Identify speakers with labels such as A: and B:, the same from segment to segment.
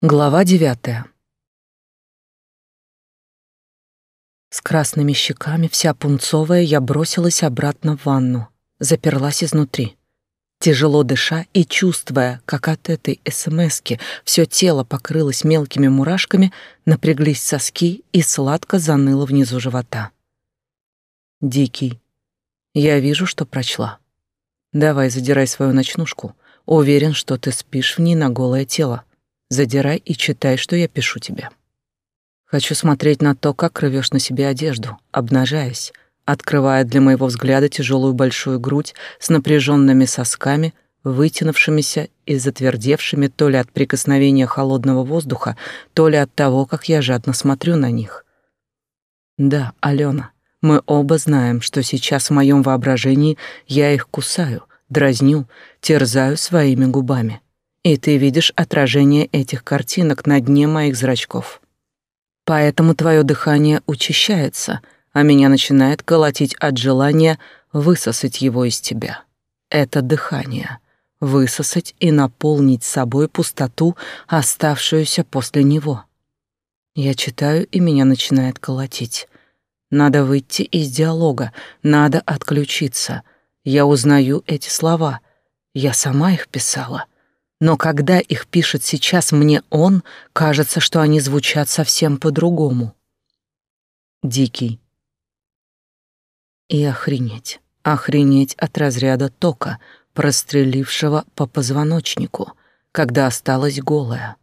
A: Глава девятая. С красными щеками, вся пунцовая, я бросилась обратно в ванну, заперлась изнутри. Тяжело дыша и чувствуя, как от этой СМСки все тело покрылось мелкими мурашками, напряглись соски и сладко заныло внизу живота. Дикий. Я вижу, что прочла. Давай, задирай свою ночнушку. Уверен, что ты спишь в ней на голое тело. Задирай и читай, что я пишу тебе. Хочу смотреть на то, как рвешь на себе одежду, обнажаясь, открывая для моего взгляда тяжелую большую грудь с напряженными сосками, вытянувшимися и затвердевшими то ли от прикосновения холодного воздуха, то ли от того, как я жадно смотрю на них. Да, Алена, мы оба знаем, что сейчас в моем воображении я их кусаю, дразню, терзаю своими губами и ты видишь отражение этих картинок на дне моих зрачков. Поэтому твое дыхание учащается, а меня начинает колотить от желания высосать его из тебя. Это дыхание. Высосать и наполнить собой пустоту, оставшуюся после него. Я читаю, и меня начинает колотить. Надо выйти из диалога, надо отключиться. Я узнаю эти слова. Я сама их писала — но когда их пишет сейчас мне он, кажется, что они звучат совсем по-другому. Дикий. И охренеть, охренеть от разряда тока, прострелившего по позвоночнику, когда осталась голая.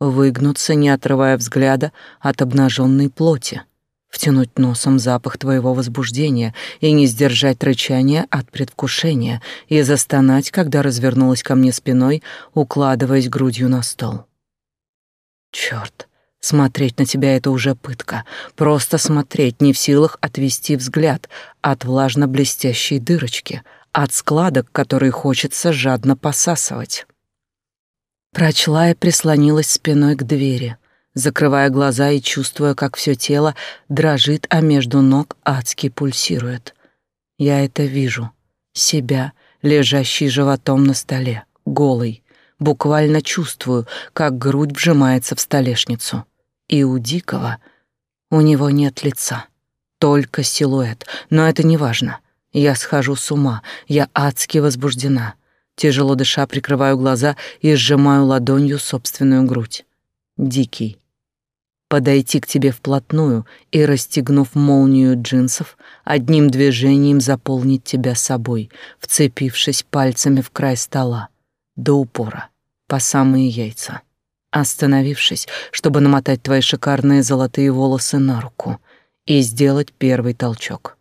A: Выгнуться, не отрывая взгляда от обнаженной плоти втянуть носом запах твоего возбуждения и не сдержать рычание от предвкушения и застонать, когда развернулась ко мне спиной, укладываясь грудью на стол. Чёрт, смотреть на тебя — это уже пытка. Просто смотреть не в силах отвести взгляд от влажно-блестящей дырочки, от складок, которые хочется жадно посасывать. Прочла и прислонилась спиной к двери — закрывая глаза и чувствуя, как все тело дрожит, а между ног адски пульсирует. Я это вижу. Себя, лежащий животом на столе, голый. Буквально чувствую, как грудь вжимается в столешницу. И у Дикого у него нет лица, только силуэт, но это не важно. Я схожу с ума, я адски возбуждена. Тяжело дыша, прикрываю глаза и сжимаю ладонью собственную грудь. Дикий, подойти к тебе вплотную и, расстегнув молнию джинсов, одним движением заполнить тебя собой, вцепившись пальцами в край стола, до упора, по самые яйца. Остановившись, чтобы намотать твои шикарные золотые волосы на руку и сделать первый толчок.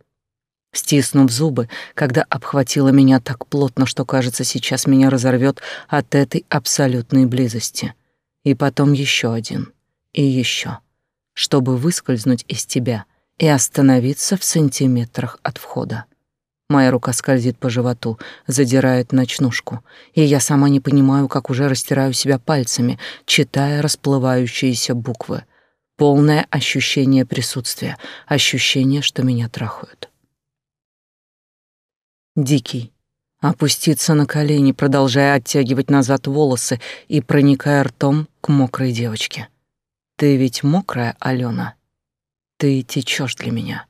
A: Стиснув зубы, когда обхватила меня так плотно, что, кажется, сейчас меня разорвет от этой абсолютной близости. И потом еще один — и еще, чтобы выскользнуть из тебя и остановиться в сантиметрах от входа. Моя рука скользит по животу, задирает ночнушку, и я сама не понимаю, как уже растираю себя пальцами, читая расплывающиеся буквы. Полное ощущение присутствия, ощущение, что меня трахают. Дикий. Опуститься на колени, продолжая оттягивать назад волосы и проникая ртом к мокрой девочке. Ты ведь мокрая, Алена. Ты течешь для меня.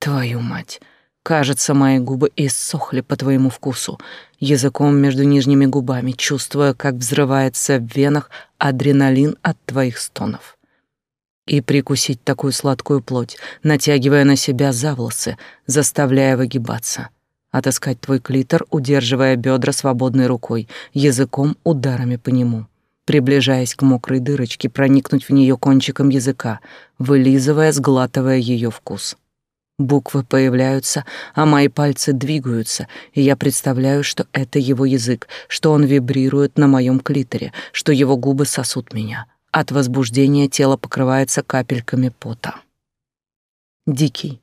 A: Твою мать. Кажется, мои губы иссохли по твоему вкусу, языком между нижними губами, чувствуя, как взрывается в венах адреналин от твоих стонов. И прикусить такую сладкую плоть, натягивая на себя за волосы, заставляя выгибаться. Отыскать твой клитор, удерживая бедра свободной рукой, языком ударами по нему приближаясь к мокрой дырочке, проникнуть в нее кончиком языка, вылизывая, сглатывая ее вкус. Буквы появляются, а мои пальцы двигаются, и я представляю, что это его язык, что он вибрирует на моем клиторе, что его губы сосут меня. От возбуждения тело покрывается капельками пота. Дикий.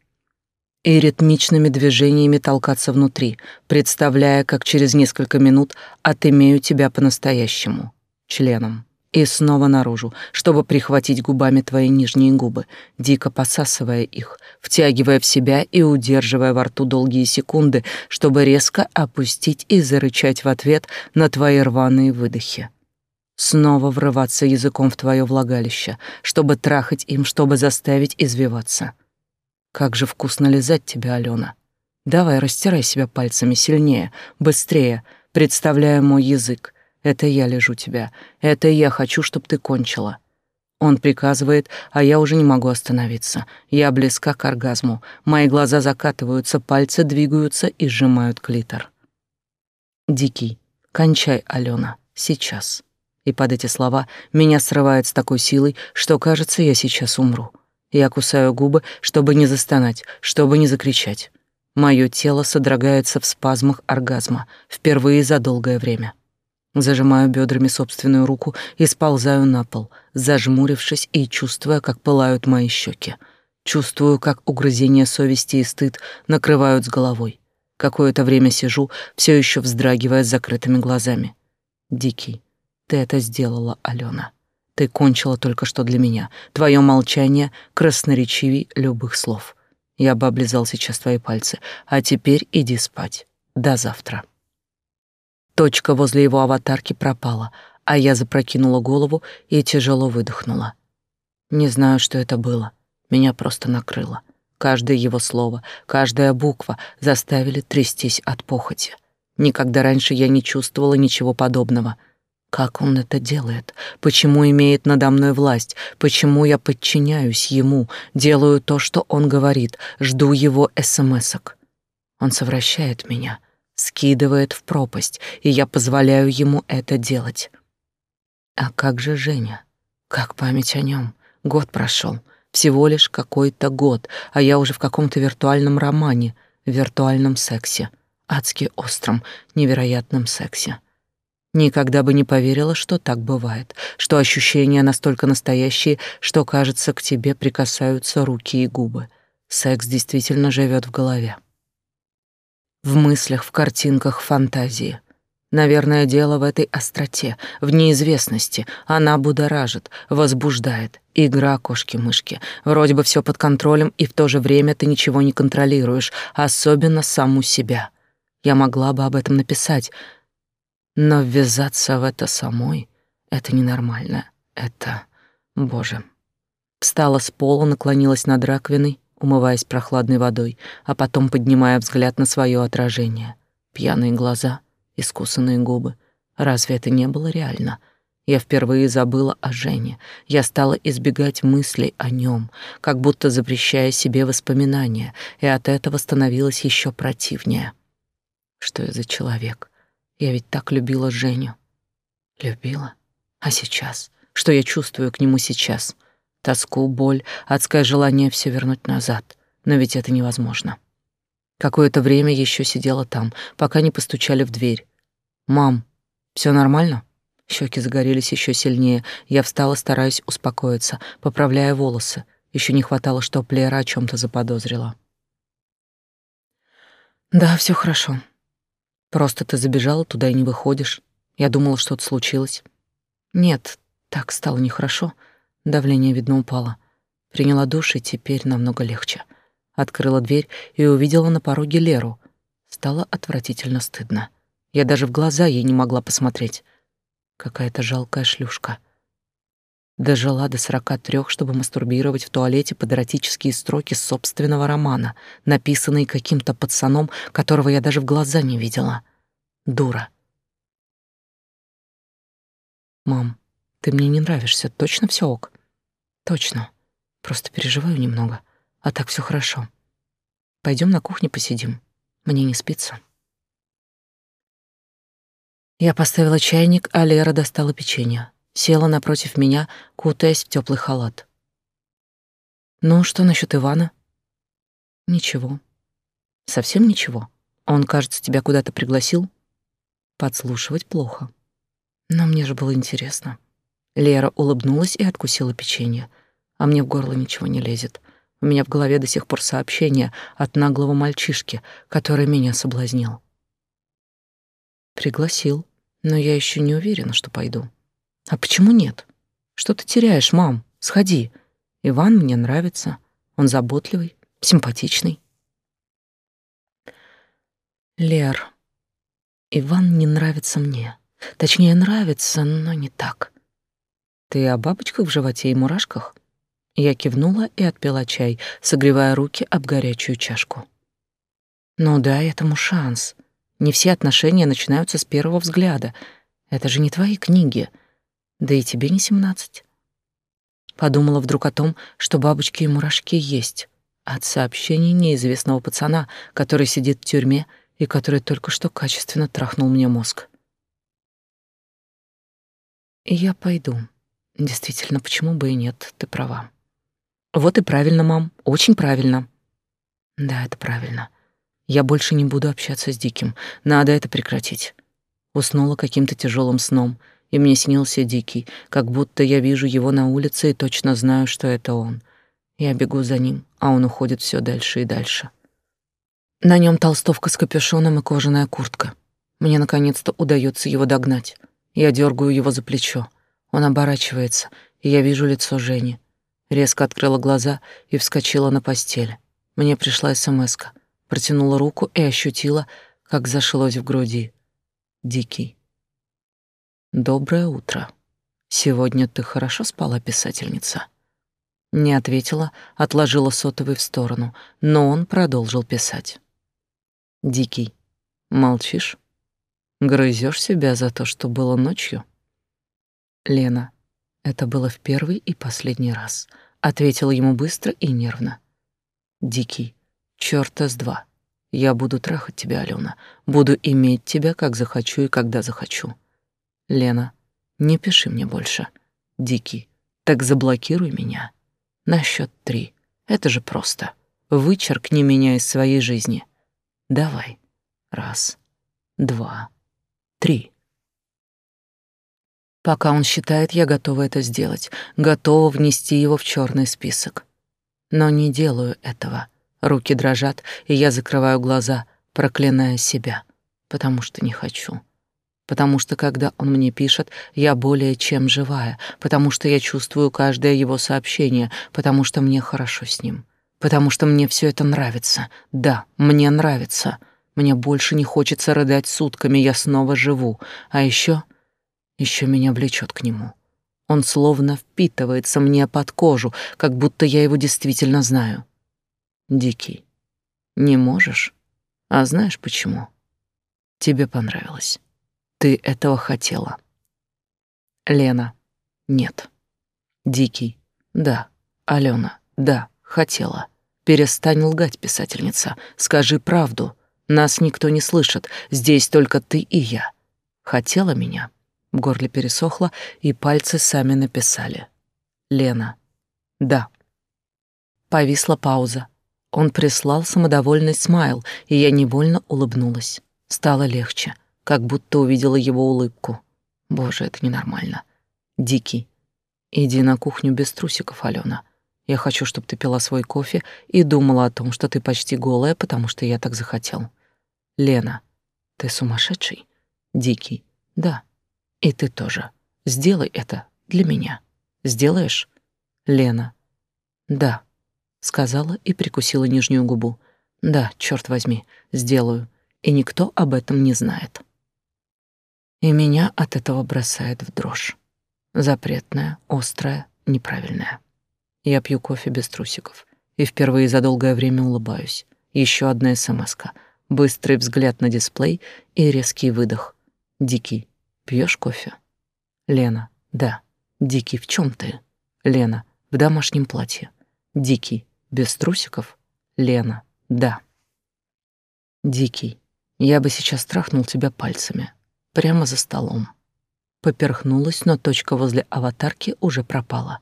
A: И ритмичными движениями толкаться внутри, представляя, как через несколько минут отымею тебя по-настоящему членом и снова наружу, чтобы прихватить губами твои нижние губы, дико посасывая их, втягивая в себя и удерживая во рту долгие секунды, чтобы резко опустить и зарычать в ответ на твои рваные выдохи. снова врываться языком в твое влагалище, чтобы трахать им, чтобы заставить извиваться. Как же вкусно лизать тебя, Алена. Давай, растирай себя пальцами сильнее, быстрее, представляя мой язык. Это я лежу тебя. Это я хочу, чтобы ты кончила. Он приказывает, а я уже не могу остановиться. Я близка к оргазму. Мои глаза закатываются, пальцы двигаются и сжимают клитор. Дикий, кончай, Алена, сейчас. И под эти слова меня срывает с такой силой, что кажется, я сейчас умру. Я кусаю губы, чтобы не застонать, чтобы не закричать. Мое тело содрогается в спазмах оргазма впервые за долгое время. Зажимаю бедрами собственную руку и сползаю на пол, зажмурившись и чувствуя, как пылают мои щеки. Чувствую, как угрызение совести и стыд накрывают с головой. Какое-то время сижу, все еще вздрагивая с закрытыми глазами. Дикий, ты это сделала, Алена. Ты кончила только что для меня. Твое молчание красноречивей любых слов. Я бы облизал сейчас твои пальцы, а теперь иди спать. До завтра. Точка возле его аватарки пропала, а я запрокинула голову и тяжело выдохнула. Не знаю, что это было. Меня просто накрыло. Каждое его слово, каждая буква заставили трястись от похоти. Никогда раньше я не чувствовала ничего подобного. Как он это делает? Почему имеет надо мной власть? Почему я подчиняюсь ему, делаю то, что он говорит, жду его смсок? Он совращает меня, скидывает в пропасть, и я позволяю ему это делать. А как же Женя? Как память о нем? Год прошел, всего лишь какой-то год, а я уже в каком-то виртуальном романе, виртуальном сексе, адски остром, невероятном сексе. Никогда бы не поверила, что так бывает, что ощущения настолько настоящие, что, кажется, к тебе прикасаются руки и губы. Секс действительно живет в голове. В мыслях, в картинках, в фантазии. Наверное, дело в этой остроте, в неизвестности. Она будоражит, возбуждает. Игра кошки-мышки. Вроде бы все под контролем, и в то же время ты ничего не контролируешь, особенно саму себя. Я могла бы об этом написать, но ввязаться в это самой — это ненормально. Это... Боже. Встала с пола, наклонилась над раковиной, умываясь прохладной водой, а потом поднимая взгляд на свое отражение. Пьяные глаза, искусанные губы. Разве это не было реально? Я впервые забыла о Жене. Я стала избегать мыслей о нем, как будто запрещая себе воспоминания, и от этого становилось еще противнее. Что я за человек? Я ведь так любила Женю. Любила. А сейчас? Что я чувствую к нему сейчас? Тоску, боль, адское желание все вернуть назад. Но ведь это невозможно. Какое-то время еще сидела там, пока не постучали в дверь. «Мам, все нормально?» Щеки загорелись еще сильнее. Я встала, стараясь успокоиться, поправляя волосы. Еще не хватало, чтоб Лера о чем то заподозрила. «Да, все хорошо. Просто ты забежала туда и не выходишь. Я думала, что-то случилось». «Нет, так стало нехорошо. Давление, видно, упало. Приняла душ, и теперь намного легче. Открыла дверь и увидела на пороге Леру. Стало отвратительно стыдно. Я даже в глаза ей не могла посмотреть. Какая-то жалкая шлюшка. Дожила до сорока трех, чтобы мастурбировать в туалете под эротические строки собственного романа, написанные каким-то пацаном, которого я даже в глаза не видела. Дура. «Мам, ты мне не нравишься, точно все ок?» Точно. Просто переживаю немного. А так все хорошо. Пойдем на кухню посидим. Мне не спится. Я поставила чайник, а Лера достала печенье. Села напротив меня, кутаясь в теплый халат. «Ну, что насчет Ивана?» «Ничего. Совсем ничего. Он, кажется, тебя куда-то пригласил?» «Подслушивать плохо. Но мне же было интересно». Лера улыбнулась и откусила печенье. А мне в горло ничего не лезет. У меня в голове до сих пор сообщение от наглого мальчишки, который меня соблазнил. Пригласил, но я еще не уверена, что пойду. А почему нет? Что ты теряешь, мам? Сходи. Иван мне нравится. Он заботливый, симпатичный. Лер, Иван не нравится мне. Точнее, нравится, но не так. Ты о бабочках в животе и мурашках?» Я кивнула и отпила чай, согревая руки об горячую чашку. «Ну да, этому шанс. Не все отношения начинаются с первого взгляда. Это же не твои книги. Да и тебе не семнадцать». Подумала вдруг о том, что бабочки и мурашки есть. От сообщений неизвестного пацана, который сидит в тюрьме и который только что качественно трахнул мне мозг. И я пойду. Действительно, почему бы и нет, ты права. Вот и правильно, мам, очень правильно. Да, это правильно. Я больше не буду общаться с Диким. Надо это прекратить. Уснула каким-то тяжелым сном, и мне снился Дикий, как будто я вижу его на улице и точно знаю, что это он. Я бегу за ним, а он уходит все дальше и дальше. На нем толстовка с капюшоном и кожаная куртка. Мне наконец-то удается его догнать. Я дергаю его за плечо. Он оборачивается, и я вижу лицо Жени. Резко открыла глаза и вскочила на постель. Мне пришла СМСка. Протянула руку и ощутила, как зашлось в груди. Дикий. Доброе утро. Сегодня ты хорошо спала, писательница? Не ответила, отложила сотовый в сторону, но он продолжил писать. Дикий. Молчишь? Грызешь себя за то, что было ночью? Лена. Это было в первый и последний раз. Ответила ему быстро и нервно. Дикий, чёрта с два. Я буду трахать тебя, Алена. Буду иметь тебя, как захочу и когда захочу. Лена, не пиши мне больше. Дикий, так заблокируй меня. На счет три. Это же просто. Вычеркни меня из своей жизни. Давай. Раз, два, три. Пока он считает, я готова это сделать, готова внести его в черный список. Но не делаю этого. Руки дрожат, и я закрываю глаза, проклиная себя, потому что не хочу. Потому что когда он мне пишет, я более чем живая, потому что я чувствую каждое его сообщение, потому что мне хорошо с ним, потому что мне все это нравится. Да, мне нравится. Мне больше не хочется рыдать сутками, я снова живу. А еще еще меня влечет к нему. Он словно впитывается мне под кожу, как будто я его действительно знаю. Дикий. Не можешь? А знаешь почему? Тебе понравилось. Ты этого хотела. Лена. Нет. Дикий. Да. Алена. Да, хотела. Перестань лгать, писательница. Скажи правду. Нас никто не слышит. Здесь только ты и я. Хотела меня? В горле пересохло, и пальцы сами написали. Лена. Да. Повисла пауза. Он прислал самодовольный смайл, и я невольно улыбнулась. Стало легче, как будто увидела его улыбку. Боже, это ненормально. Дикий. Иди на кухню без трусиков, Алена. Я хочу, чтобы ты пила свой кофе и думала о том, что ты почти голая, потому что я так захотел. Лена. Ты сумасшедший? Дикий. Да. И ты тоже. Сделай это для меня. Сделаешь? Лена. Да, сказала и прикусила нижнюю губу. Да, черт возьми, сделаю. И никто об этом не знает. И меня от этого бросает в дрожь. Запретная, острая, неправильная. Я пью кофе без трусиков и впервые за долгое время улыбаюсь. Еще одна СМСка, быстрый взгляд на дисплей и резкий выдох. Дикий, Пьешь кофе? Лена. Да. Дикий, в чем ты? Лена. В домашнем платье. Дикий. Без трусиков? Лена. Да. Дикий. Я бы сейчас трахнул тебя пальцами. Прямо за столом. Поперхнулась, но точка возле аватарки уже пропала.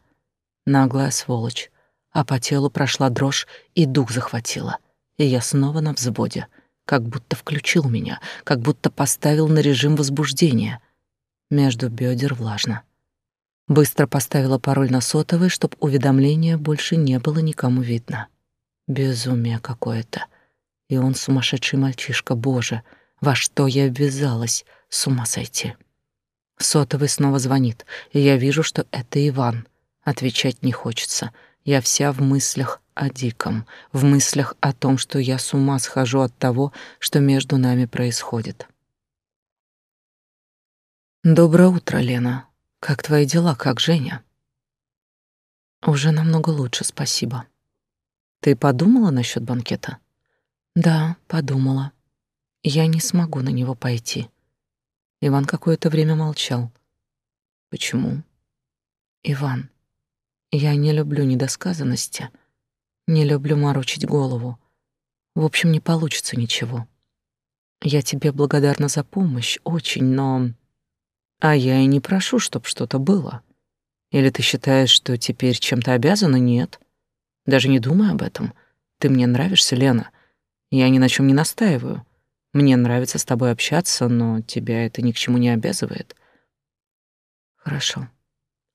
A: Наглая сволочь. А по телу прошла дрожь и дух захватила. И я снова на взводе. Как будто включил меня, как будто поставил на режим возбуждения — между бедер влажно. Быстро поставила пароль на сотовый, чтоб уведомления больше не было никому видно. Безумие какое-то. И он сумасшедший мальчишка, боже, во что я ввязалась, с ума сойти. Сотовый снова звонит, и я вижу, что это Иван. Отвечать не хочется. Я вся в мыслях о диком, в мыслях о том, что я с ума схожу от того, что между нами происходит. Доброе утро, Лена. Как твои дела, как Женя? Уже намного лучше, спасибо. Ты подумала насчет банкета? Да, подумала. Я не смогу на него пойти. Иван какое-то время молчал. Почему? Иван, я не люблю недосказанности, не люблю морочить голову. В общем, не получится ничего. Я тебе благодарна за помощь, очень, но... А я и не прошу, чтоб что-то было. Или ты считаешь, что теперь чем-то обязана? Нет. Даже не думай об этом. Ты мне нравишься, Лена. Я ни на чем не настаиваю. Мне нравится с тобой общаться, но тебя это ни к чему не обязывает. Хорошо.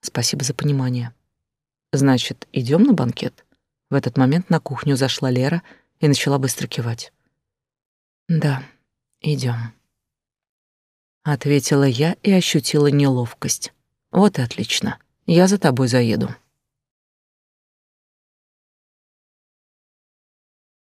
A: Спасибо за понимание. Значит, идем на банкет? В этот момент на кухню зашла Лера и начала быстро кивать. Да. Идем, ответила я и ощутила неловкость. Вот и отлично. Я за тобой заеду.